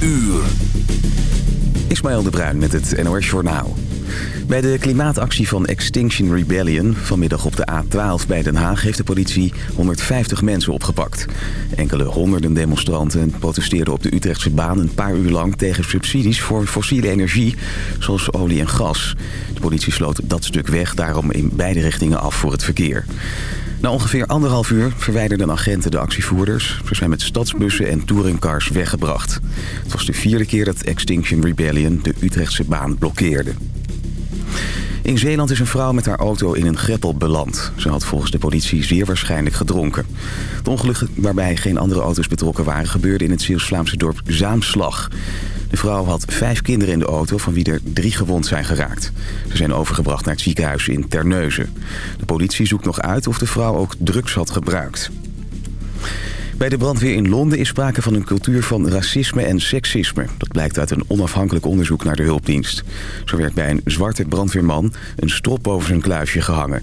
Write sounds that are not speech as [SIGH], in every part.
uur. Ismaël de Bruin met het NOS Journaal. Bij de klimaatactie van Extinction Rebellion vanmiddag op de A12 bij Den Haag... heeft de politie 150 mensen opgepakt. Enkele honderden demonstranten protesteerden op de Utrechtse baan... een paar uur lang tegen subsidies voor fossiele energie, zoals olie en gas. De politie sloot dat stuk weg, daarom in beide richtingen af voor het verkeer. Na ongeveer anderhalf uur verwijderden agenten de actievoerders. Ze zijn met stadsbussen en touringcars weggebracht. Het was de vierde keer dat Extinction Rebellion de Utrechtse baan blokkeerde. In Zeeland is een vrouw met haar auto in een greppel beland. Ze had volgens de politie zeer waarschijnlijk gedronken. Het ongeluk waarbij geen andere auto's betrokken waren... gebeurde in het Zeeuws-Vlaamse dorp Zaamslag. De vrouw had vijf kinderen in de auto, van wie er drie gewond zijn geraakt. Ze zijn overgebracht naar het ziekenhuis in Terneuzen. De politie zoekt nog uit of de vrouw ook drugs had gebruikt. Bij de brandweer in Londen is sprake van een cultuur van racisme en seksisme. Dat blijkt uit een onafhankelijk onderzoek naar de hulpdienst. Zo werd bij een zwarte brandweerman een strop boven zijn kluisje gehangen.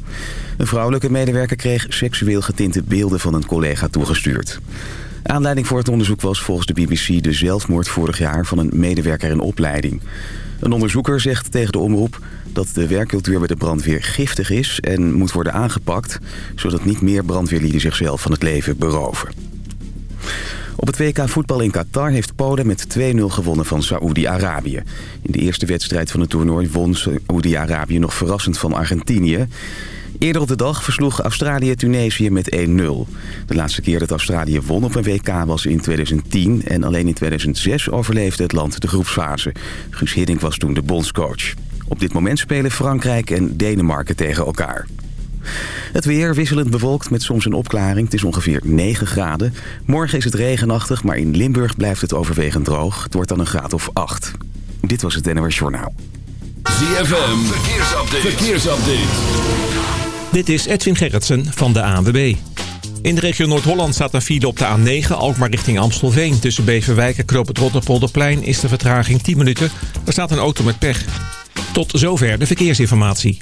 Een vrouwelijke medewerker kreeg seksueel getinte beelden van een collega toegestuurd. Aanleiding voor het onderzoek was volgens de BBC de zelfmoord vorig jaar van een medewerker in opleiding. Een onderzoeker zegt tegen de omroep dat de werkcultuur bij de brandweer giftig is en moet worden aangepakt... zodat niet meer brandweerlieden zichzelf van het leven beroven. Op het WK voetbal in Qatar heeft Polen met 2-0 gewonnen van Saoedi-Arabië. In de eerste wedstrijd van het toernooi won Saoedi-Arabië nog verrassend van Argentinië. Eerder op de dag versloeg Australië Tunesië met 1-0. De laatste keer dat Australië won op een WK was in 2010... en alleen in 2006 overleefde het land de groepsfase. Guus Hiddink was toen de bondscoach. Op dit moment spelen Frankrijk en Denemarken tegen elkaar. Het weer wisselend bewolkt met soms een opklaring. Het is ongeveer 9 graden. Morgen is het regenachtig, maar in Limburg blijft het overwegend droog. Het wordt dan een graad of 8. Dit was het NOS Journaal. ZFM, verkeersupdate. verkeersupdate. Dit is Edwin Gerritsen van de ANWB. In de regio Noord-Holland staat een file op de A9, Alkmaar richting Amstelveen. Tussen Beverwijk en Knoop het Rotterpolderplein is de vertraging 10 minuten. Er staat een auto met pech. Tot zover de verkeersinformatie.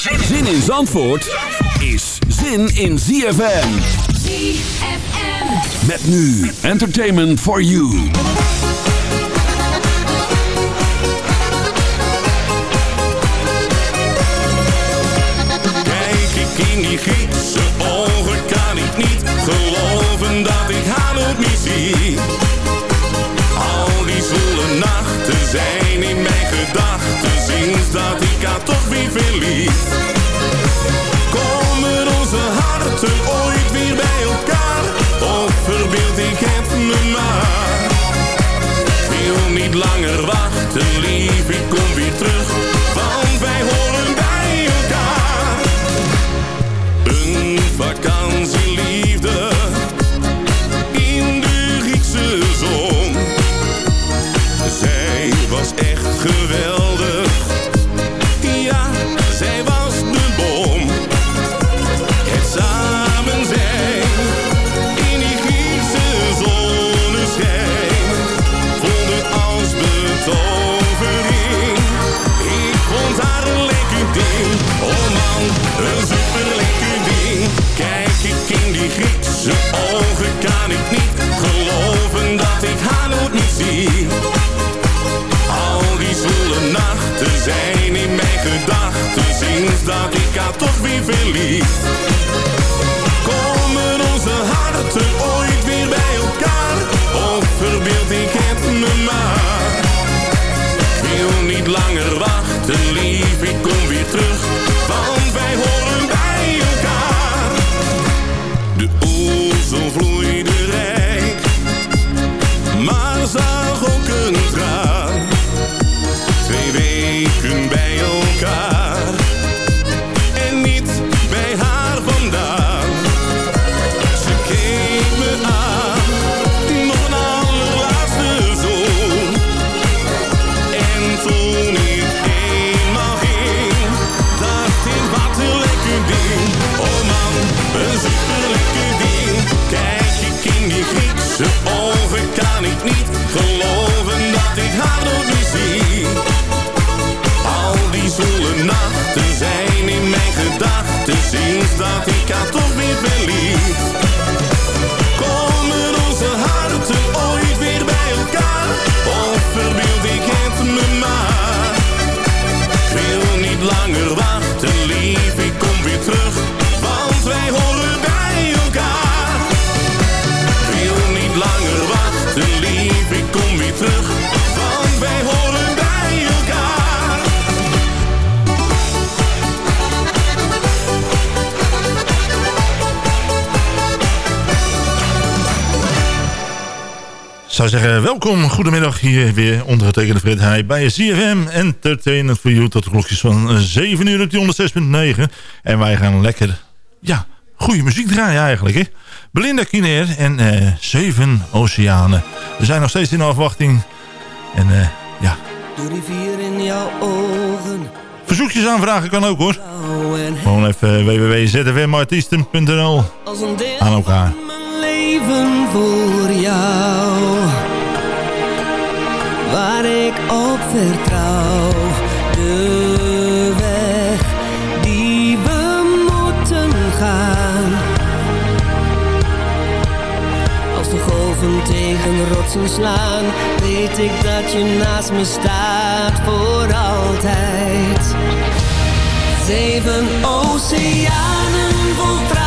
Zin in Zandvoort is zin in ZFM. ZFM. Met nu Entertainment for You. Kijk ik in die Griekse ogen, kan ik niet geloven dat ik haar nog niet zie. Gedachten sinds dat ik haar toch weer verlies. Komen onze harten ooit weer bij elkaar, of verbeeld ik het me maar? Wil niet langer wachten, zou zeggen, welkom, goedemiddag hier weer ondergetekende Fred Heij bij CFM Entertainment for You tot de klokjes van 7 uur op die 106.9. En wij gaan lekker, ja, goede muziek draaien eigenlijk, hè. Belinda Kineer en eh, Zeven Oceanen. We zijn nog steeds in afwachting. En eh, ja, De rivier in jouw ogen, verzoekjes aanvragen kan ook hoor. Gewoon even www.zfmartiesten.nl aan elkaar. Voor jou. Waar ik op vertrouw, de weg die we moeten gaan. Als de golven tegen rotsen slaan, weet ik dat je naast me staat voor altijd. Zeven oceanen vol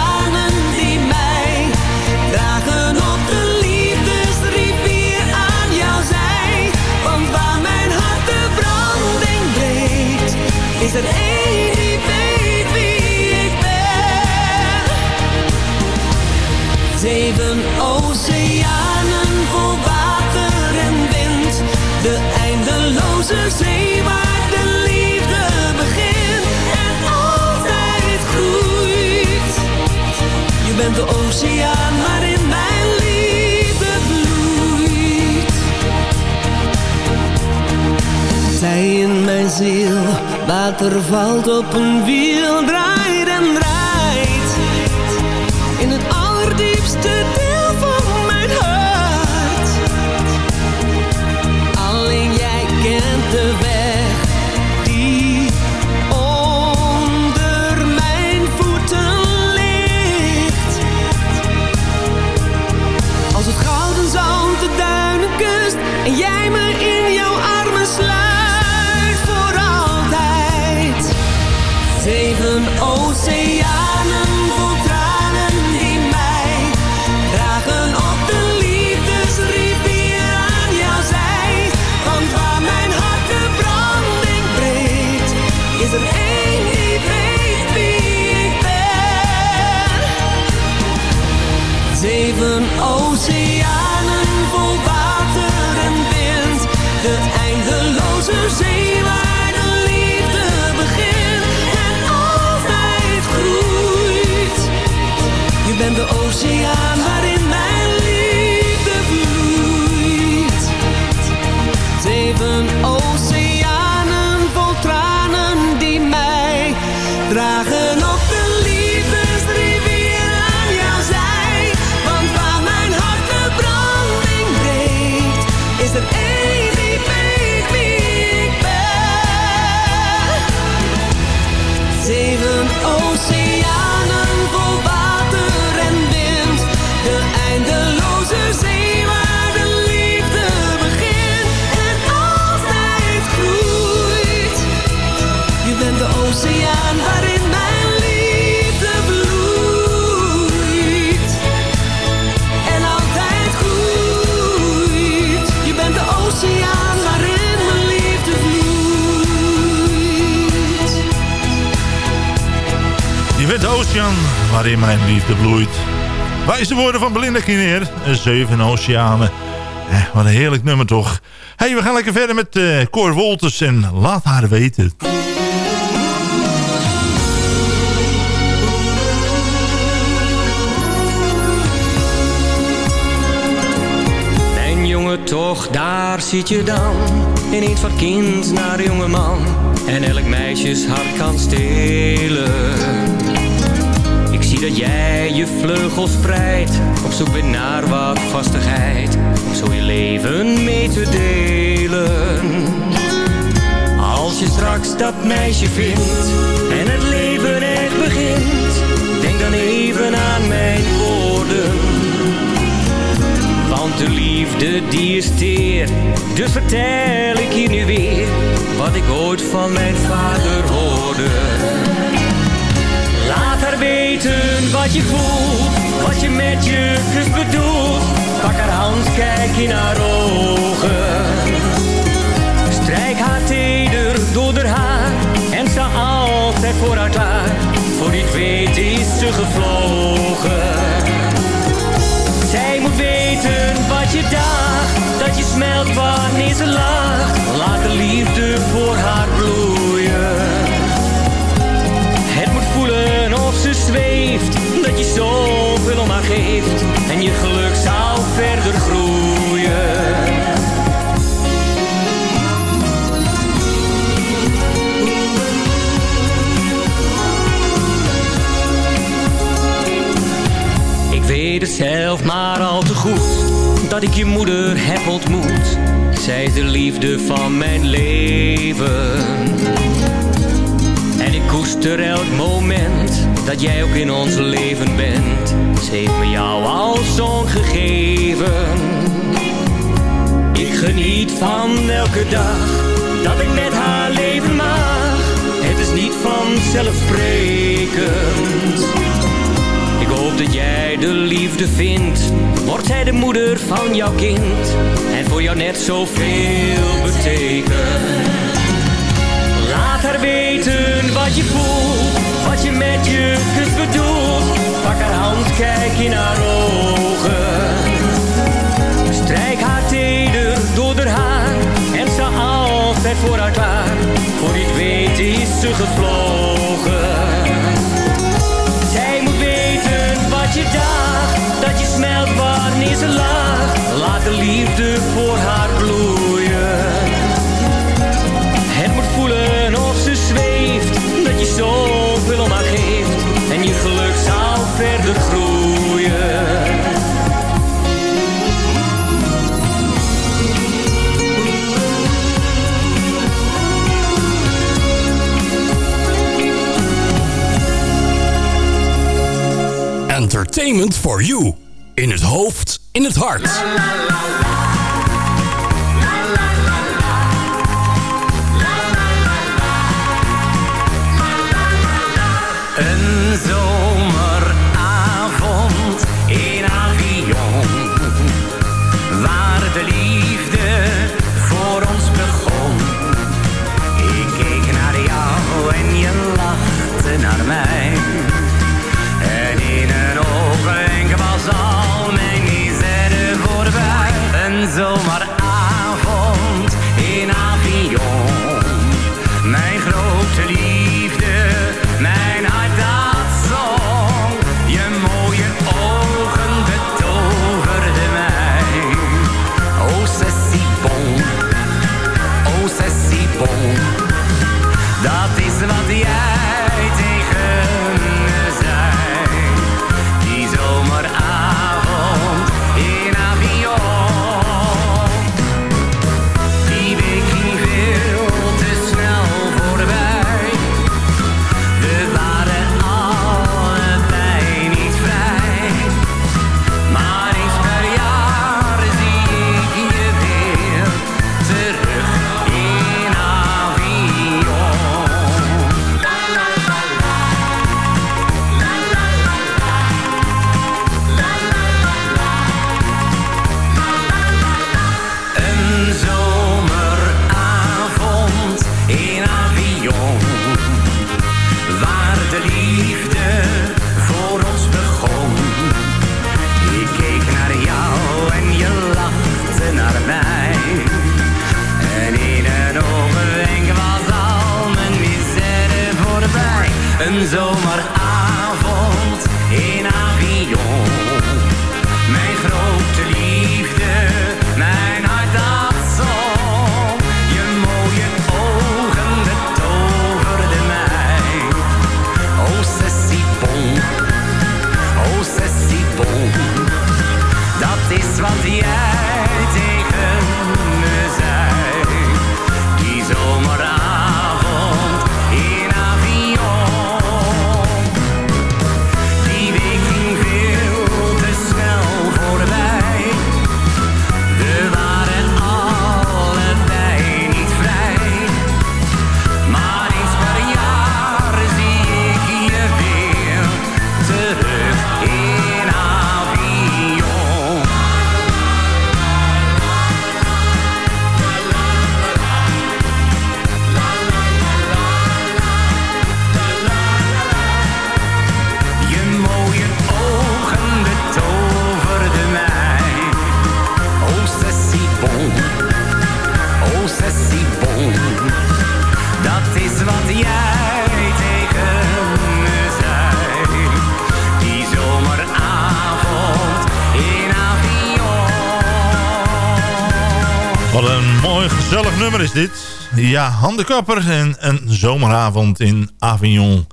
is er één die weet wie ik ben. Zeven oceanen vol water en wind. De eindeloze zee waar de liefde begint en altijd groeit. Je bent de oceaan ziel, water valt op een wiel, draait en draait. Oceaan waarin mijn liefde bloeit. En altijd groeit. Je bent de oceaan waarin mijn liefde vloeit. Je bent de oceaan waarin mijn liefde bloeit. Wijze woorden van Belinda Kineer. Zeven oceanen. Eh, wat een heerlijk nummer toch. hey, we gaan lekker verder met eh Cor Wolters en Laat haar weten. Toch, daar zit je dan. Ineens van kind naar jongeman. En elk meisjes hart kan stelen. Ik zie dat jij je vleugels spreidt. Op zoek bent naar wat vastigheid. Om zo je leven mee te delen. Als je straks dat meisje vindt en het leven echt begint, denk dan even aan mijn. De liefde die is teer, dus vertel ik je nu weer wat ik ooit van mijn vader hoorde. Laat haar weten wat je voelt, wat je met je kus bedoelt. Pak haar hand, kijk in haar ogen. Strijk haar teder door haar en sta altijd voor haar klaar. Voor die weet is ze gevlogen. Weten wat je daagt, dat je smelt wanneer ze lacht. Laat de liefde voor haar bloeien. Het moet voelen of ze zweeft, dat je zoveel om haar geeft. En je geluk zal verder Ik je moeder heb ontmoet. Zij is de liefde van mijn leven. En ik koester elk moment Dat jij ook in ons leven bent. Ze heeft me jou als zoon gegeven. Ik geniet van elke dag Dat ik met haar leven mag. Het is niet vanzelfsprekend hoop dat jij de liefde vindt. Wordt zij de moeder van jouw kind. En voor jou net zoveel betekent. Laat haar weten wat je voelt. Wat je met je kus bedoelt. Pak haar hand, kijk in haar ogen. Strijk haar teder door haar haar. En sta altijd voor haar klaar. Voor die weet is ze gevlogen. Wat je daagt, dat je smelt wanneer ze lacht. Laat de liefde voor haar bloeien. Entertainment for you. In het hoofd, in het hart. Een zomeravond in Avion Waar de liefde voor ons begon Ik keek naar jou en je lachte naar mij En zo nummer is dit. Ja, Handekapper en een zomeravond in Avignon.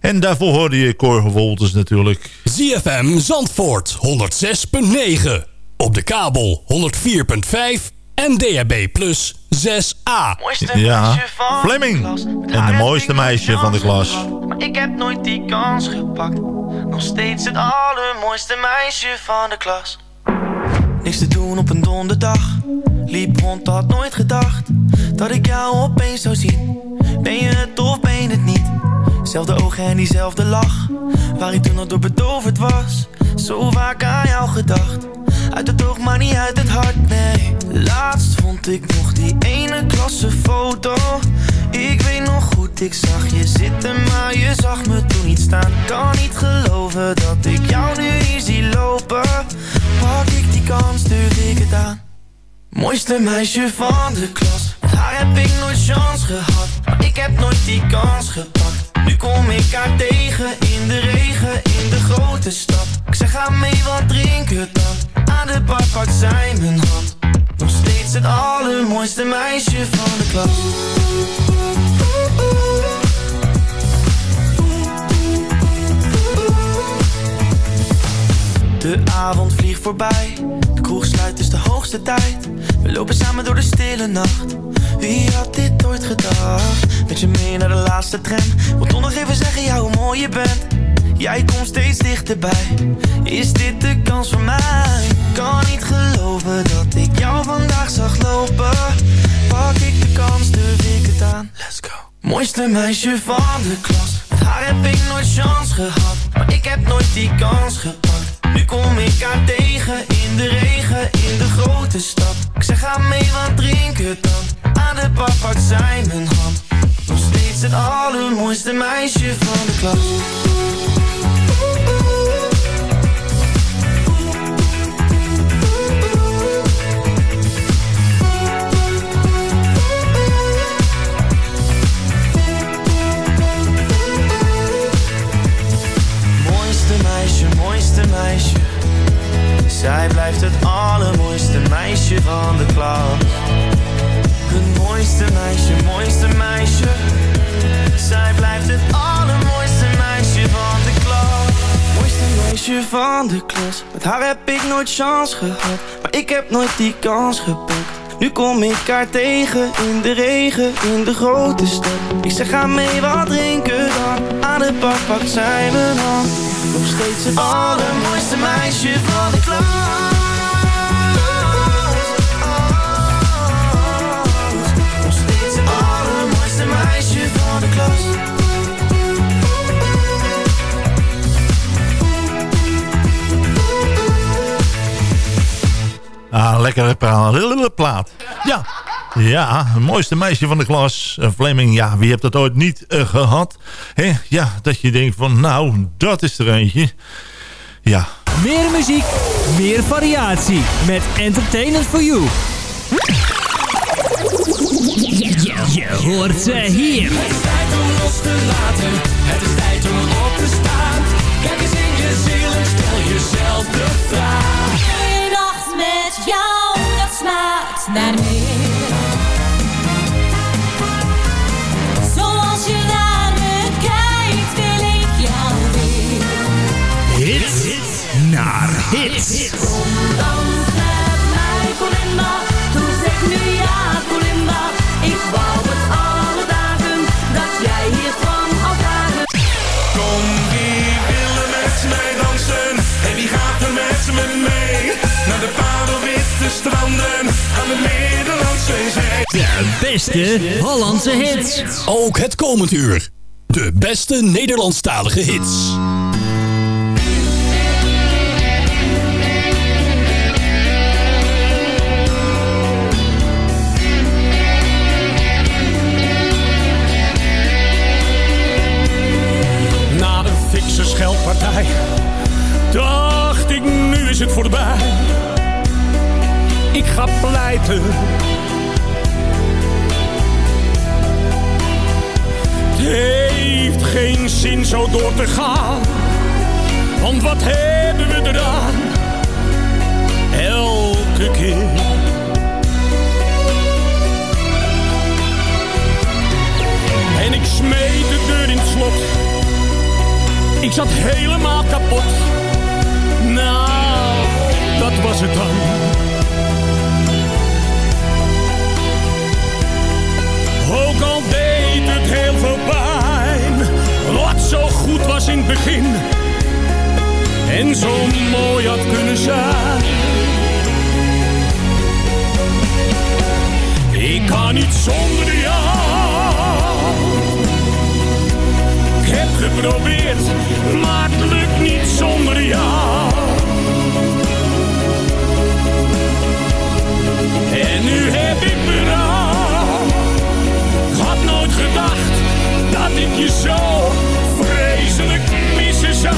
En daarvoor hoorde je Cor Wolters natuurlijk. ZFM Zandvoort 106.9. Op de kabel 104.5 en DHB Plus 6A. Ja, Fleming. En de mooiste meisje van de klas. Maar ik heb nooit die kans gepakt. Nog steeds het allermooiste meisje van de klas. Niks te doen op een donderdag. Liep rond, had nooit gedacht dat ik jou opeens zou zien. Ben je het of ben je het niet? Zelfde ogen en diezelfde lach. Waar ik toen al door betoverd was. Zo vaak aan jou gedacht. Uit het oog, maar niet uit het hart, nee. Laatst vond ik nog die ene klasse foto. Ik weet nog goed, ik zag je zitten, maar je zag me toen niet staan. Kan niet geloven dat ik jou nu hier zie lopen. Pak ik die kans, durf ik het aan. Mooiste meisje van de klas. Met haar heb ik nooit chance gehad. Ik heb nooit die kans gepakt. Nu kom ik haar tegen in de regen in de grote stad. Ik zeg ga mee wat drinken dan. Aan de bar pakt zij mijn hand. Nog steeds het allermooiste meisje van de klas. De avond vliegt voorbij, kroeg sluit, dus de hoogste tijd. We lopen samen door de stille nacht. Wie had dit ooit gedacht? Met je mee naar de laatste tram. Wil toch nog even zeggen, ja, hoe mooi je bent. Jij komt steeds dichterbij. Is dit de kans voor mij? Kan niet geloven dat ik jou vandaag zag lopen. Pak ik de kans, durf ik het aan. Let's go. Mooiste meisje van de klas. Met haar heb ik nooit chance gehad. Maar ik heb nooit die kans gepakt. Nu kom ik haar tegen in de regen in de grote stad. Ik zeg ga mee wat drinken dan. Aan de bar pakt zij mijn hand. Nog steeds het allermooiste meisje van de klas. Meisje, mooiste meisje. Zij blijft het allermooiste meisje van de klas. Het mooiste meisje, mooiste meisje. Zij blijft het allermooiste meisje van de klas. Mooiste meisje van de klas. Met haar heb ik nooit chance gehad. Maar ik heb nooit die kans gepakt. Nu kom ik haar tegen in de regen in de grote stad. Ik zeg ga mee wat drinken dan. Aan de bar pakt zij mijn hand. Nog steeds het allermooiste meisje van de klas. Nog steeds het allermooiste meisje van de klas. Ah, lekkere pra- plaat. Ja, ja, het mooiste meisje van de klas. Een Fleming, ja, wie heeft dat ooit niet eh, gehad? Hè? Ja, dat je denkt van, nou, dat is er eentje. Ja, Meer muziek, meer variatie. Met Entertainment for You. Je, je hoort ze hier. Het is tijd om los te laten, het is tijd om op te staan. Kijk eens in je ziel en stel jezelf de vraag. Een nacht met jou, dat smaakt naar meer. naar hits. Kom dan met mij, Colinda. Toen zeg nu ja, Colinda. Ik wou het alle dagen dat jij hier kwam al dagen. Kom, wie willen met mij dansen? En wie gaat er met me mee? Naar de parelwitte stranden aan de Nederlandse zee. De beste Hollandse hits. Ook het komend uur. De beste Nederlandstalige hits. Dacht ik nu is het voorbij. Ik ga pleiten. Het heeft geen zin zo door te gaan. Want wat hebben we eraan? Elke keer. Ik zat helemaal kapot. Nou, dat was het dan. Ook al deed het heel veel pijn. Wat zo goed was in het begin. En zo mooi had kunnen zijn. Ik kan niet zonder geprobeerd, maar het lukt niet zonder jou. En nu heb ik berouw. Ik had nooit gedacht dat ik je zo vreselijk missen zou.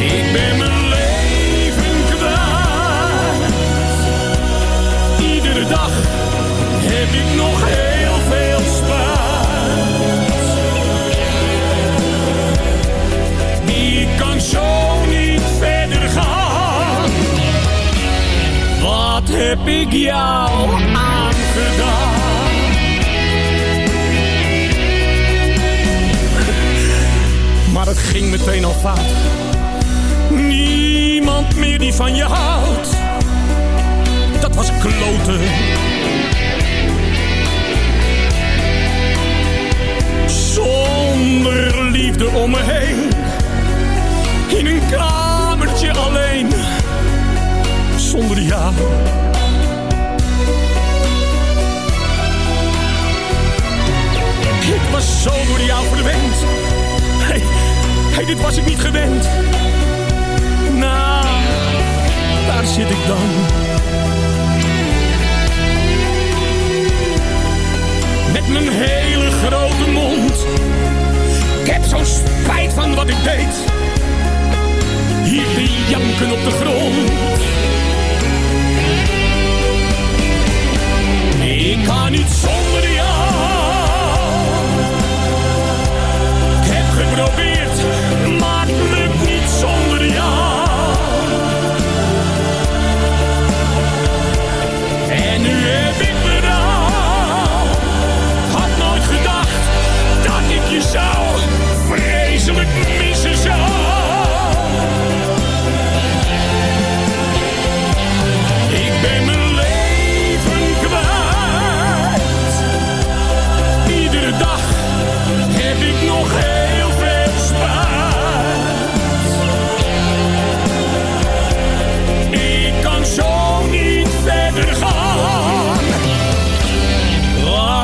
Ik ben mijn leven kwijt. Iedere dag heb ik nog heb ik jou aangedaan? Maar het ging meteen al fout. Niemand meer die van je houdt. Dat was kloten. Zonder liefde om me heen. In een kamertje alleen. Zonder jou. Ik was zo door jou verwend. Hey, hey, dit was ik niet gewend. Nou, daar zit ik dan. Met mijn hele grote mond. Ik heb zo'n spijt van wat ik deed. Hier janken op de grond. Ik kan niet zonder jou. Ik heb geprobeerd,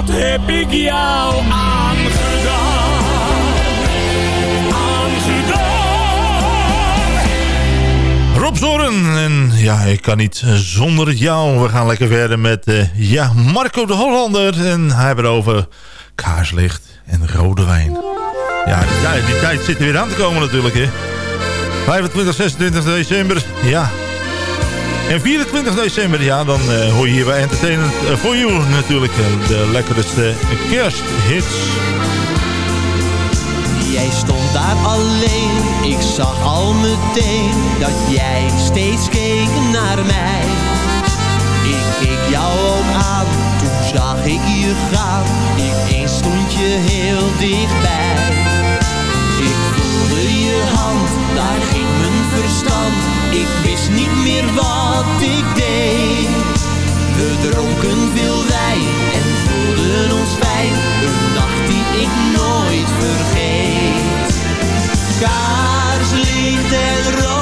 Wat heb ik jou aangedaan? Aangedaan. Rob Zoren. En ja, ik kan niet eh, zonder jou. We gaan lekker verder met eh, ja, Marco de Hollander. En hij hebben over kaarslicht en rode wijn. Ja, die tijd, die tijd zit er weer aan te komen natuurlijk. Hè. 25, 26 december. Ja. En 24 december, ja, dan eh, hoor je hier bij Entertainment eh, for You natuurlijk eh, de lekkerste kersthits. Jij stond daar alleen, ik zag al meteen dat jij steeds keek naar mij. Ik keek jou ook aan, toen zag ik je gaan, ineens stond je heel dichtbij. Ik voelde je hand, daar ging mijn verstand, ik wist niet wat ik deed. We dronken veel wijn en voelden ons fijn, een nacht die ik nooit vergeet. Kaarslicht en rode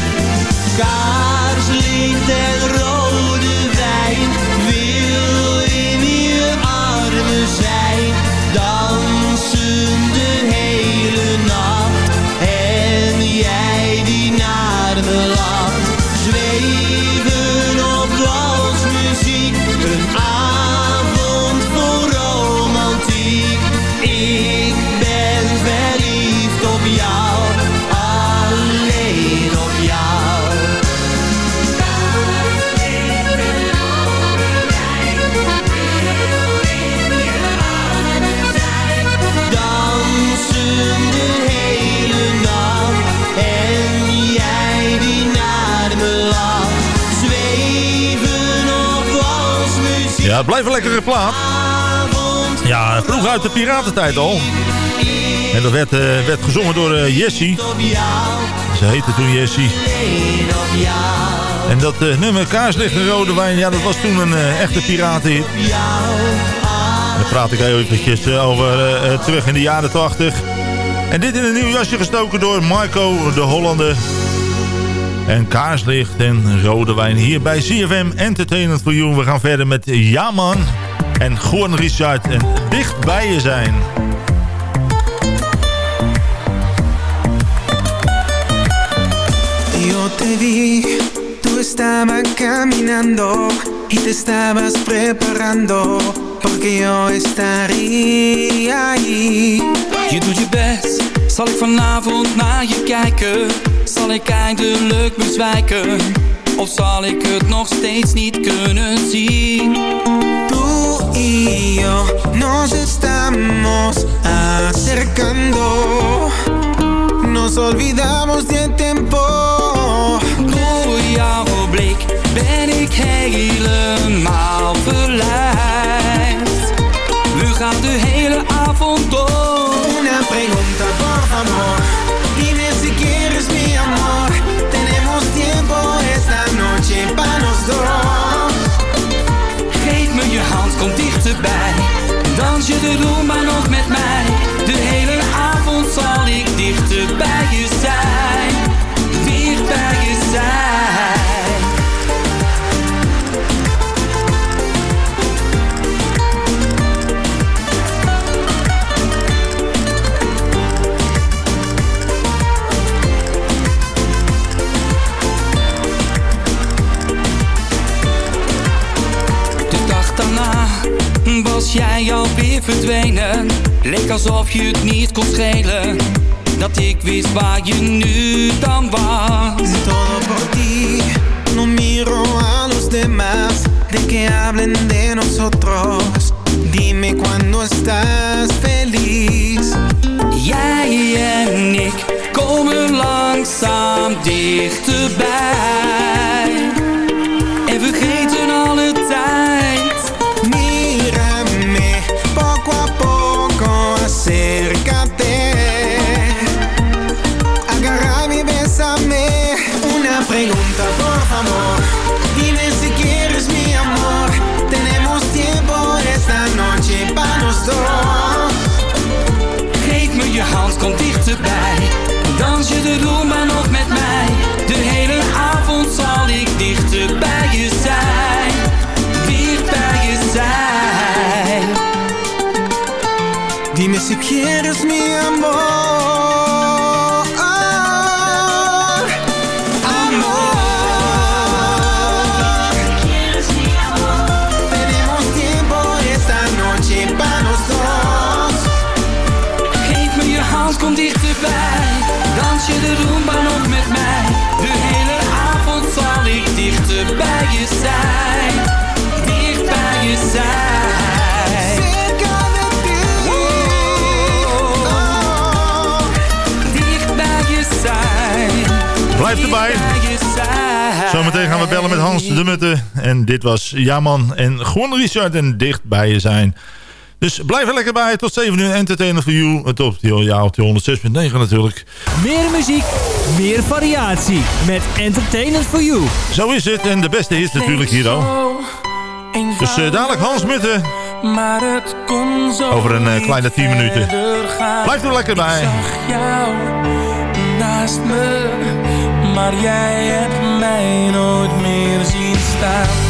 Kaarslicht en rode Ja, het blijft een lekkere plaat. Ja, vroeg uit de piratentijd al. En dat werd, eh, werd gezongen door eh, Jessie. Ze heette toen Jessie. En dat eh, nummer Kaarslicht en Rode Wijn, ja, dat was toen een eh, echte piratenhit. Dan praat ik heel eventjes eh, over eh, eh, terug in de jaren 80. En dit in een nieuw jasje gestoken door Marco de Hollander. En kaarslicht en rode wijn hier bij CFM Entertainment for You. We gaan verder met Jaman en Goorn Richard en dicht bij je zijn. Yo te vi, tú estabas caminando y te estabas preparando porque yo estaría ahí. Je doet je best, zal ik vanavond naar je kijken? Zal ik eindelijk bezwijken? Of zal ik het nog steeds niet kunnen zien? Tú y yo nos estamos acercando. Nos olvidamos del tiempo. Door jouw blik ben ik helemaal verleid. We gaan de hele avond door. Una pregunta, por favor. Je de rumba nog met mij. Was jij alweer verdwenen. Leek alsof je het niet kon schelen. Dat ik wist waar je nu dan was. Todo por ti, no miro a los demás. De que hablen de nosotros. Dime cuando estás feliz. Jij en ik komen langzaam dichterbij. Pregunta, gaan we bellen met Hans de Mutte. En dit was Jaman en gewoon Richard en dicht bij je zijn. Dus blijf er lekker bij. Tot 7 uur Entertainer for You. Het op die, ja, op die 106.9 natuurlijk. Meer muziek, meer variatie. Met Entertainment for You. Zo is het. En de beste is natuurlijk hier al. Dus uh, dadelijk Hans Mutte. Maar het kon zo Over een uh, kleine 10 minuten. Blijf er lekker bij. Ik zag jou naast me, maar jij hebt mij nooit meer zien staan.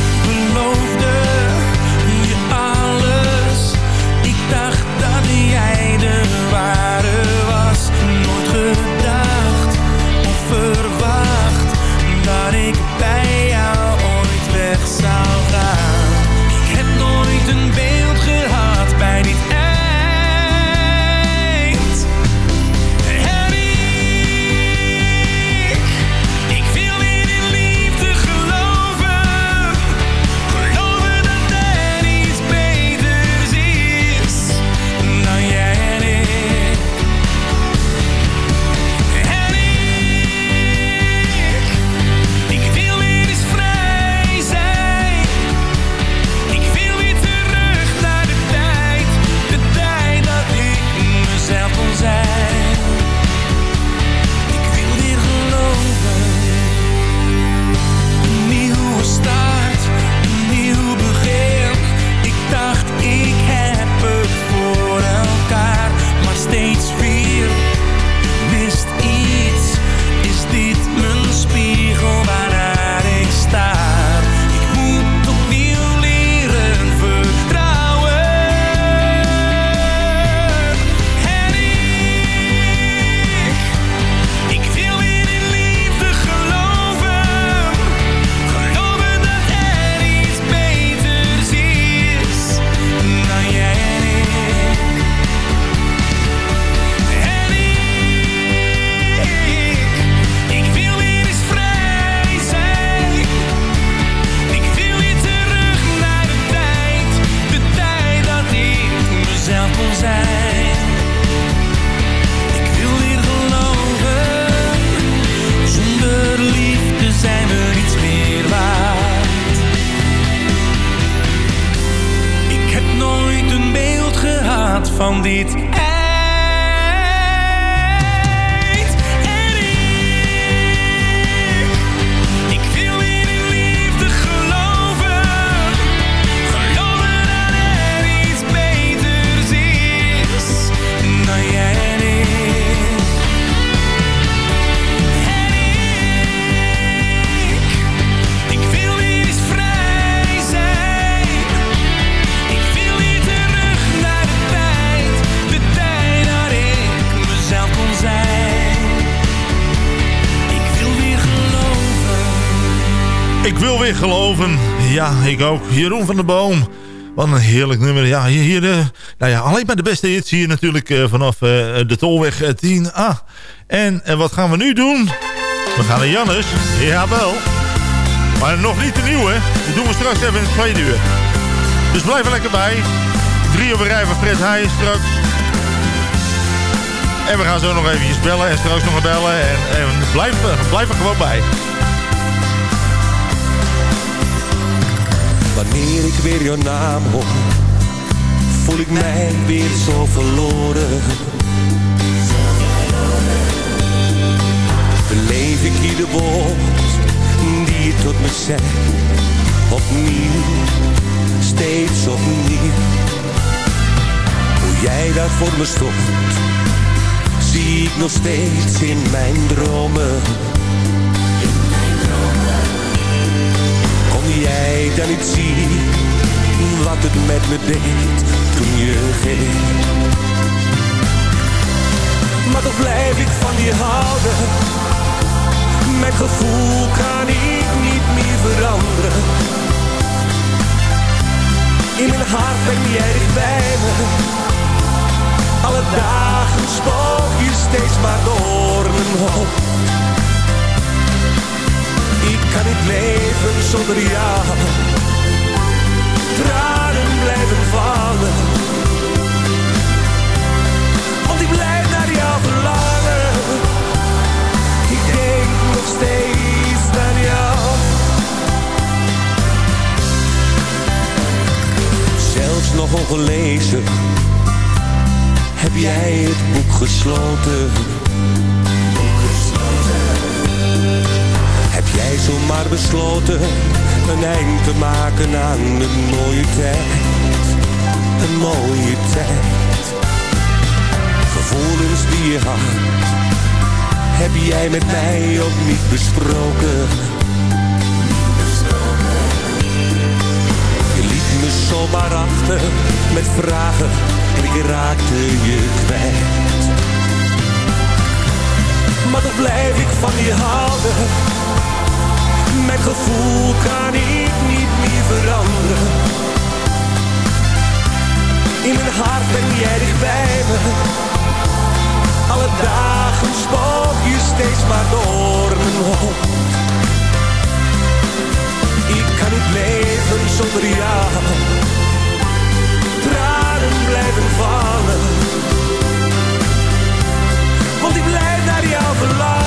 Van weer geloven. Ja, ik ook. Jeroen van der Boom. Wat een heerlijk nummer. Ja, hier, hier eh, nou ja, alleen maar de beste hits hier natuurlijk eh, vanaf eh, de Tolweg eh, 10A. En wat gaan we nu doen? We gaan naar Jannes. Jawel. Maar nog niet de nieuwe. Dat doen we straks even in het tweede uur. Dus blijf er lekker bij. Drie op rij van Fred Heij straks. En we gaan zo nog eventjes bellen en straks nog bellen. En, en blijf, blijf er gewoon bij. Wanneer ik weer jouw naam hoor, voel ik mij weer zo verloren. Beleef ik ieder woord die je tot me zei, opnieuw, steeds opnieuw. Hoe jij daar voor me stond, zie ik nog steeds in mijn dromen. Jij dan niet zien wat het met me deed toen je ging? Maar toch blijf ik van je houden. Mijn gevoel kan ik niet meer veranderen. In mijn hart ben jij dicht me. Alle dagen spook je steeds maar door leven zonder jou. Tranen blijven vallen, want ik blijf naar jou verlangen. Ik denk nog steeds naar jou. Zelfs nog ongelezen heb jij het boek gesloten jij zomaar besloten een eind te maken aan een mooie tijd? Een mooie tijd. Gevoelens die je had, heb jij met mij ook niet besproken? Je liet me zomaar achter met vragen en ik raakte je kwijt. Maar toch blijf ik van je houden. Mijn gevoel kan ik niet meer veranderen. In mijn hart ben jij dichtbij me. Alle dagen spook je steeds maar door mijn hoofd. Ik kan niet leven zonder jou. Tranen blijven vallen. Want ik blijf naar jou verlangen.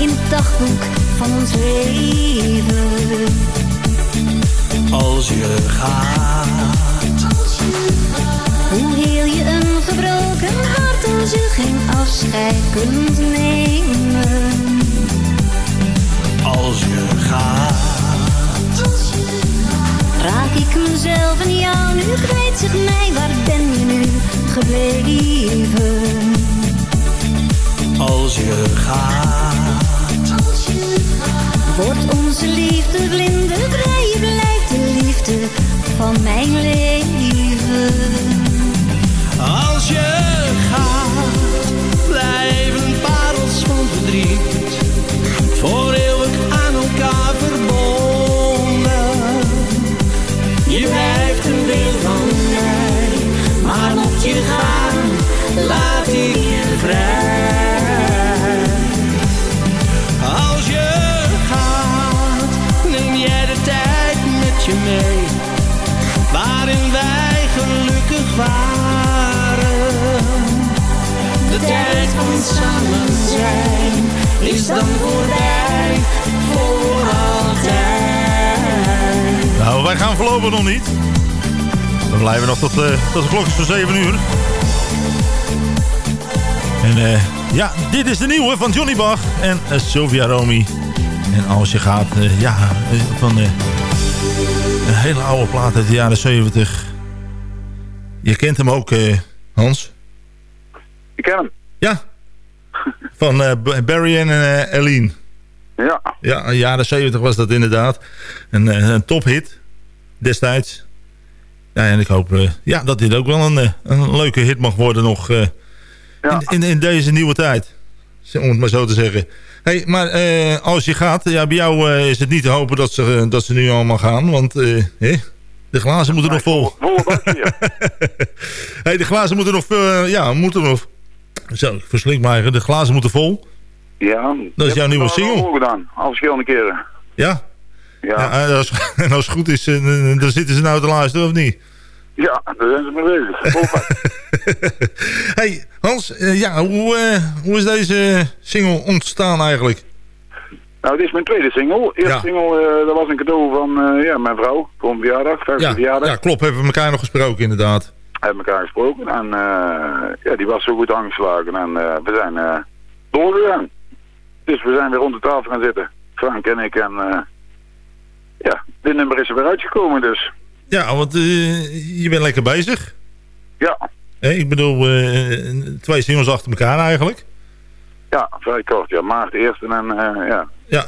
In het dagboek van ons leven. als je gaat, Hoe heel je een gebroken hart als je geen afscheid kunt nemen. als je gaat, Raak ik mezelf en jou nu? Kwijt, zeg mij? Waar ben je nu gebleven? als je gaat, onze liefde vlindervrij, je blijft de liefde van mijn leven. als je voorlopig nog niet. We blijven nog tot, uh, tot de klok is van 7 uur. En uh, ja, dit is de nieuwe van Johnny Bach en uh, Sylvia Romy. En als je gaat, ja, van een hele oude plaat uit de jaren 70. Je kent hem ook, Hans? Ik ken hem. Ja, van Barry en Aline. Ja. Ja, jaren 70 was dat inderdaad. Een, een tophit destijds. Ja, en ik hoop uh, ja, dat dit ook wel een, een leuke hit mag worden nog uh, ja. in, in, in, deze nieuwe tijd. Om het maar zo te zeggen. Hey, maar uh, als je gaat, ja, bij jou is het niet te hopen dat ze, dat ze nu allemaal gaan. Want de glazen moeten nog vol. Vol [LAUGHS] hey, de glazen moeten nog, ja, moeten nog... Zo, ik verslik maar. De glazen moeten vol. Ja. Dat is jouw nieuwe single. gedaan, al verschillende keren. Ja? Ja. en, als, [LAUGHS] en als het goed is, dan zitten ze nou te luisteren of niet? Ja, daar zijn ze mee bezig. [LAUGHS] hey, Hans, uh, ja, hoe, uh, hoe is deze single ontstaan eigenlijk? Nou, dit is mijn tweede single. Eerste ja. single, uh, dat was een cadeau van ja, mijn vrouw. Voor een verjaardag, 50 ja, verjaardag. Ja, klopt. Hebben we elkaar nog gesproken inderdaad. Hebben elkaar gesproken. En ja, die was zo goed aangeslagen. En we zijn doorgegaan. Dus we zijn weer rond de tafel gaan zitten. Frank en ik. En dit nummer is er weer uitgekomen dus. Ja, want uh, je bent lekker bezig. Ja. Hey, ik bedoel, uh, twee singles achter elkaar eigenlijk. Ja, vrij kort. Ja, maart eerste en uh, ja. Ja.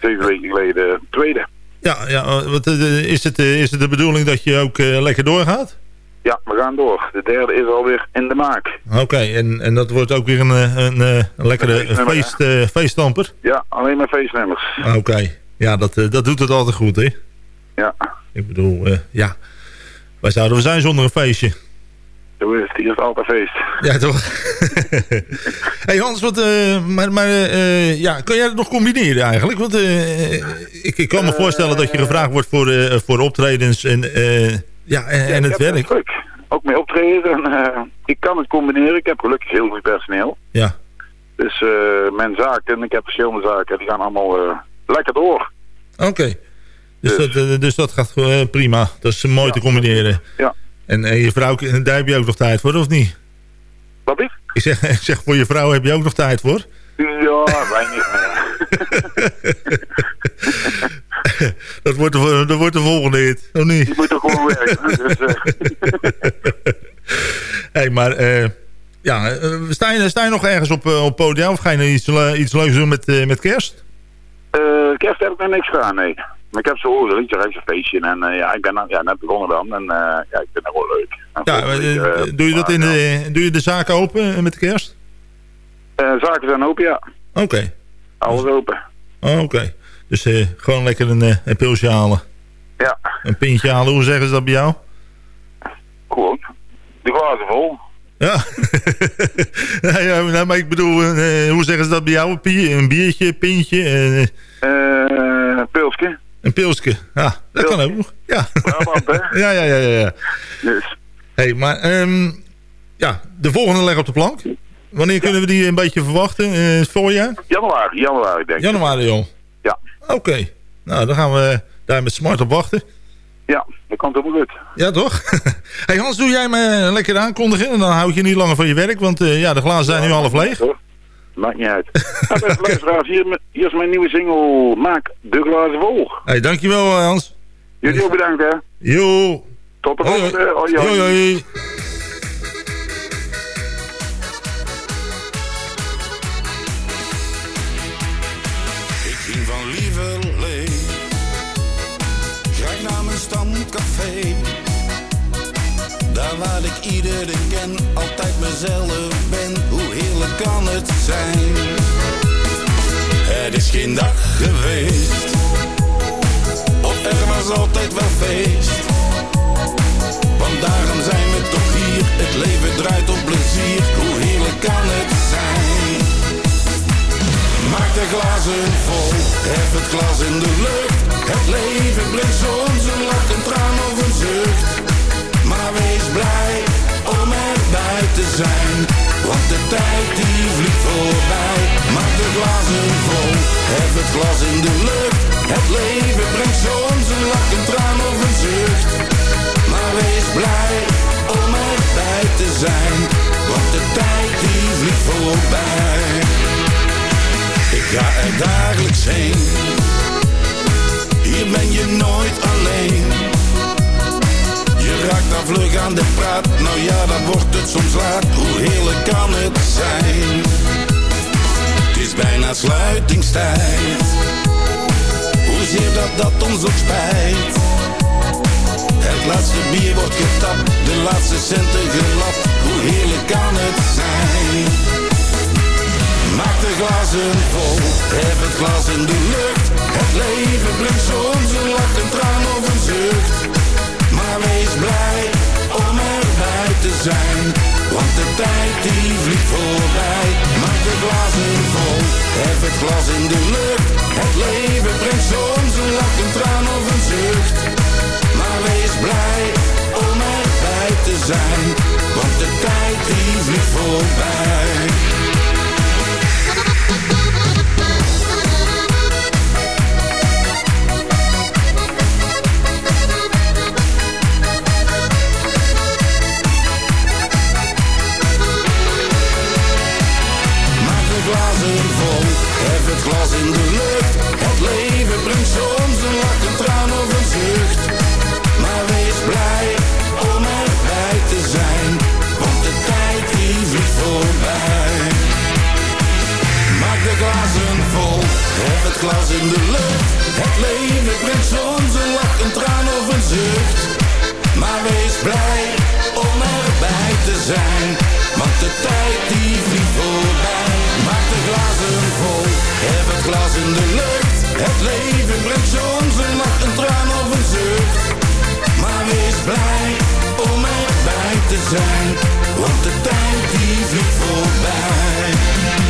Zeven weken geleden tweede. Ja, ja wat, is, het, is het de bedoeling dat je ook lekker doorgaat? Ja, we gaan door. De derde is alweer in de maak. Oké, en, en dat wordt ook weer een, een, een lekkere feest, feeststamper? Ja, alleen maar feestnummers. Oké, ja, dat, dat doet het altijd goed, hè? Ja. Ik bedoel, uh, ja. Waar zouden we zijn zonder een feestje? Zo is het. Hier is altijd feest. Ja, toch? [LAUGHS] hey Hans, wat, uh, maar, maar uh, ja, kan jij het nog combineren eigenlijk? Want ik, ik kan me voorstellen dat je gevraagd wordt voor, voor optredens en, ja, en, ja, en het werk. Het ook mee optreden. En, ik kan het combineren. Ik heb gelukkig heel goed personeel. Ja. Dus mijn zaken, ik heb verschillende zaken, die gaan allemaal lekker door. Oké. Dus, dus, dat, dus dat gaat uh, prima. Dat is mooi ja, te combineren. Ja. En, en je vrouw, daar heb je ook nog tijd voor, of niet? Wat is? Ik zeg, [LAUGHS] ik zeg, voor je vrouw heb je ook nog tijd voor? Ja, weinig [LAUGHS] dat, wordt de, dat wordt de volgende hit, of niet? Je moet toch gewoon werken. Dus, uh... [LAUGHS] hey, maar... Uh, ja, sta je, sta je nog ergens op, op podium? Of ga je iets, iets leuks doen met, met kerst? kerst heb ik nog niks gedaan, nee. Ik heb zo horen, liedje rechts een feestje. En uh, ja, ik ben ja, net begonnen dan. En uh, ja, ik vind het wel leuk. Ja, uh, doe je dat in de, doe je de zaken open met de kerst? zaken zijn open, ja. Oké. Okay. Alles open. Oh, Oké. Okay. Dus gewoon lekker een, een pilsje halen. Ja. Een pintje halen, hoe zeggen ze dat bij jou? Gewoon. De glazen vol. Ja. [LAUGHS] ja, nou, maar ik bedoel, hoe zeggen ze dat bij jou? Een biertje, pintje? Eh, pilsje. Een pilsje. Ja, dat kan ook nog. Ja. Brabant, hè? [LAUGHS] ja, ja, ja, ja. Dus. hey, maar um, ja, de volgende leg op de plank. Wanneer kunnen we die een beetje verwachten? Uh, het voorjaar? Januari, januari denk ik. Januari, joh. Ja. Oké. Okay. Nou, dan gaan we daar met smart op wachten. Ja, dat komt helemaal goed. Ja, toch? [LAUGHS] hey Hans, doe jij me lekker aankondigen en dan hou ik je niet langer van je werk, want uh, ja, de glazen zijn ja, nu half leeg. Hoor. Maakt niet uit. [LAUGHS] luisteraars, hier, hier is mijn nieuwe single Maak de glazen vol. Hey, dankjewel Hans. Jullie ook bedankt hè. Jo. Tot de volgende. Hoi, hoi. hoi, hoi. Ik ging van lieverlee Graag naar mijn stamcafé Daar waar ik iedereen ken Altijd mezelf kan het zijn. Het is geen dag geweest. Of er was altijd wel feest. Want daarom zijn we toch hier. Het leven draait om plezier. Hoe heerlijk kan het zijn? Maak de glazen vol. Hef het glas in de lucht. Het leven brengt soms een lach, een traan of een zucht. Maar wees blij om erbij te zijn Want de tijd die vliegt Hef het glas in de lucht. Het leven brengt soms een lach, een traan of een zucht. Maar wees blij om erbij te zijn. Want de tijd die vliegt voorbij. Ik ga er dagelijks heen. Hier ben je nooit alleen. Je raakt dan vlug aan de praat. Nou ja, dan wordt het soms laat. Sluitingstijd. Hoezeer dat dat ons ook spijt. Het laatste bier wordt getapt. De laatste centen gelapt. Hoe heerlijk kan het zijn? Maak de glazen vol, heb het glas in de lucht. Het leven brengt soms een lach, een traan of een zucht. Maar wees blij want de tijd die vliegt voorbij. Maak de glazen vol, heb het glas in de lucht. Het leven brengt soms een lach, een traan of een zucht. Maar wees blij om erbij te zijn, want de tijd die vliegt voorbij. Glas in de lucht. Het leven brengt soms een lach, een traan of een zucht. Maar wees blij om erbij te zijn, want de tijd die vliegt voorbij. Maak de glazen vol, heb het glas in de lucht. Het leven brengt soms een lach, een traan of een zucht. Maar wees blij om erbij te zijn, want de tijd die vliegt voorbij.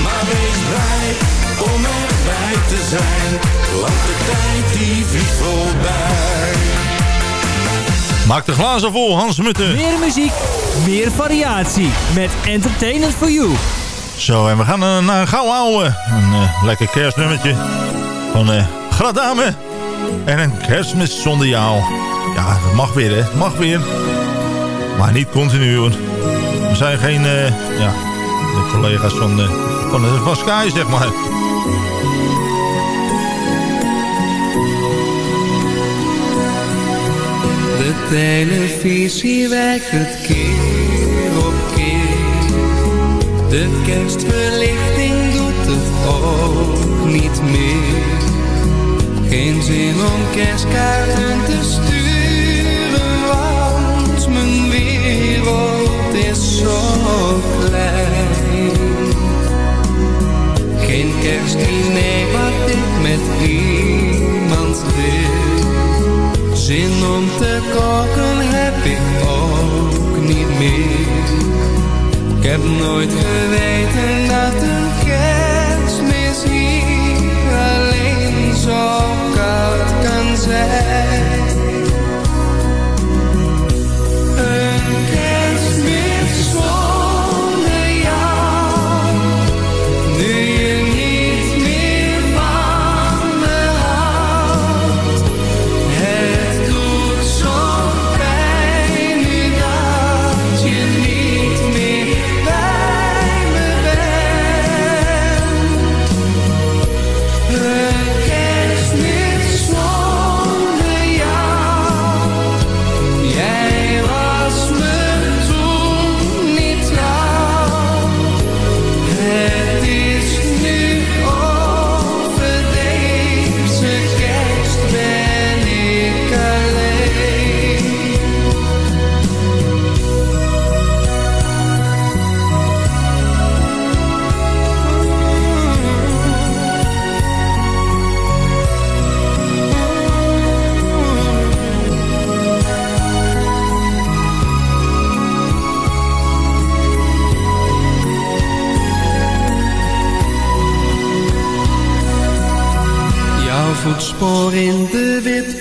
Maar wees blij om erbij te zijn, want de tijd die vliegt voorbij. Maak de glazen vol, Hans Mutten. Meer muziek, meer variatie. Met Entertainment for You. Zo, en we gaan eh, naar een gauw ouwe. Een eh, lekker kerstnummertje van uh, Gradame. En een kerstmis zonder jou. Ja, dat mag weer, hè. Mag weer. Maar niet continu, hoor. We zijn geen, eh, ja, de collega's van, eh, van, eh, van Sky, zeg maar. De televisie weigert keer op keer. De kerstverlichting doet het ook niet meer. Geen zin om kerstkaarten te sturen, want mijn wereld is zo klein. Geen kerstdiner wat ik met iemand deel. Zin om te koken heb ik ook niet meer. Ik heb nooit geweten dat een kerstmis hier alleen zo koud kan zijn.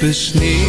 De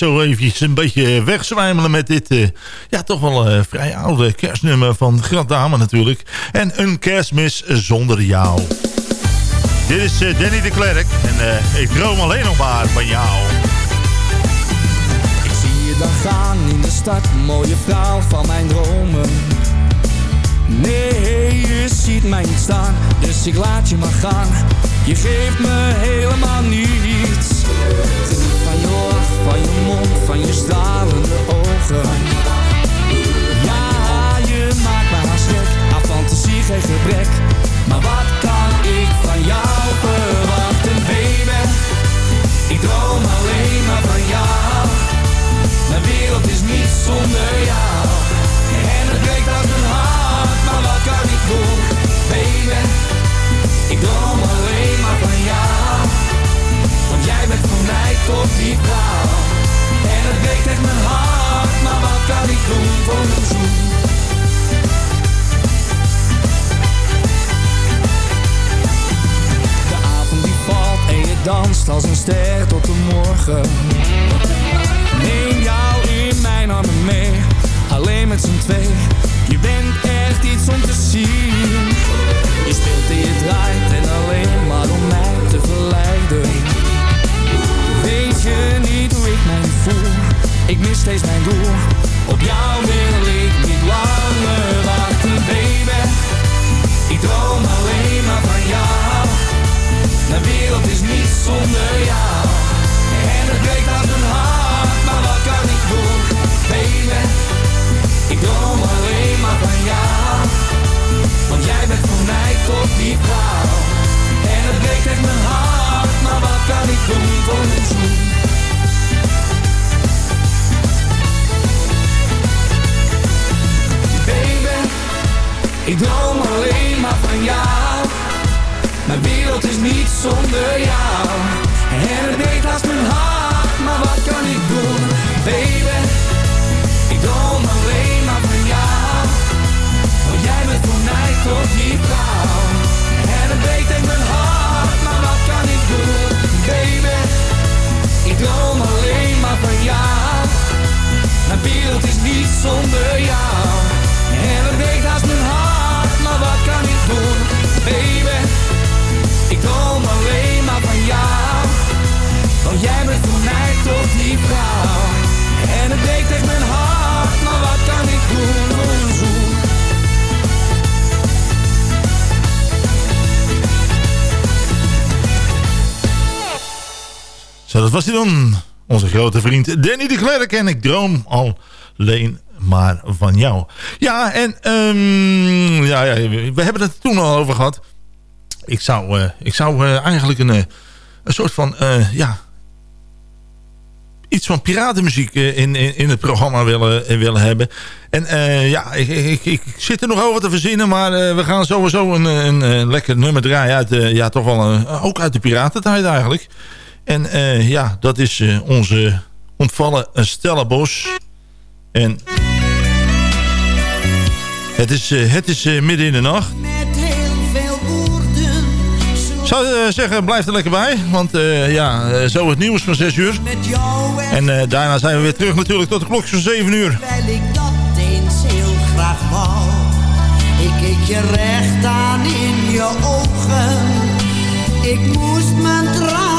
zo eventjes een beetje wegzwijmelen met dit... eh, ja, toch wel eh, vrij oude kerstnummer van Dame natuurlijk. En een kerstmis zonder jou. Dit is eh, Danny de Klerk. En ik droom alleen nog maar van jou. Ik zie je dan gaan in de stad, mooie vrouw van mijn dromen. Nee, je ziet mij niet staan, dus ik laat je maar gaan. Je geeft me helemaal niets. Van je mond, van je stralende ogen. Ja, je maakt me haast gek, aan fantasie geen gebrek. Maar wat kan ik van jou verwachten, baby? Ik droom alleen maar van jou. Mijn wereld is niet zonder jou. En het breekt echt mijn hart, maar wat kan ik doen voor een zoen? De avond die valt en je danst als een ster tot de morgen. Neem jou in mijn armen mee, alleen met z'n twee. Je bent echt iets om te zien. Je speelt en je draait en alleen maar om mij Weet je niet hoe ik mij voel? Ik mis steeds mijn doel. Op jou wil ik niet langer wachten, baby. Ik droom alleen maar van jou. Mijn wereld is niet zonder jou. En het breekt uit mijn hart, maar wat kan ik doen, baby? Ik droom alleen maar van jou. Want jij bent voor mij tot die vrouw. En het breekt echt mijn hart, maar wat kan ik doen voor ik droom alleen maar van jou. Mijn wereld is niet zonder jou. En het breekt haast mijn hart, maar wat kan ik doen, baby? Ik droom alleen maar van jou. Want jij bent voor mij tot die vrouw. En het breekt echt mijn hart, maar wat kan ik doen, baby? Ik droom alleen maar van jou. Mijn wereld is niet zonder jou. En het breekt haast mijn hart, dat was hij dan. Onze grote vriend Danny de Klerk. En ik droom alleen maar van jou. Ja, en ehm, ja, ja, we hebben het toen al over gehad. Ik zou, eh, ik zou eh, eigenlijk een, eh, een soort van, ja... Iets van piratenmuziek in, in, in het programma willen, willen hebben. En ja, ik, ik, ik zit er nog over te verzinnen. Maar we gaan sowieso een, een, lekker nummer draaien. Uit, ja, toch wel een, ook uit de piratentijd eigenlijk. En eh, ja, dat is eh, onze ontvallen Stella Bos. En Het is, uh, het is uh, midden in de nacht. Met heel veel woorden. Zou uh, zeggen, blijf er lekker bij. Want ja, zo het nieuws van 6 uur. En daarna zijn we weer terug natuurlijk tot de klok van 7 uur. Terwijl ik dat eens heel graag wou. Ik keek je recht aan in je ogen. Ik moest mijn tranen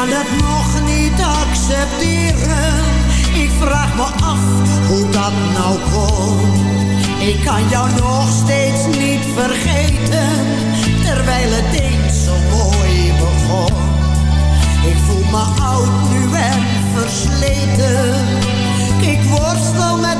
kan het nog niet accepteren. Ik vraag me af hoe dat nou kon. Ik kan jou nog steeds niet vergeten. Terwijl het eens zo mooi begon. Ik voel me oud nu en versleten. Ik worstel met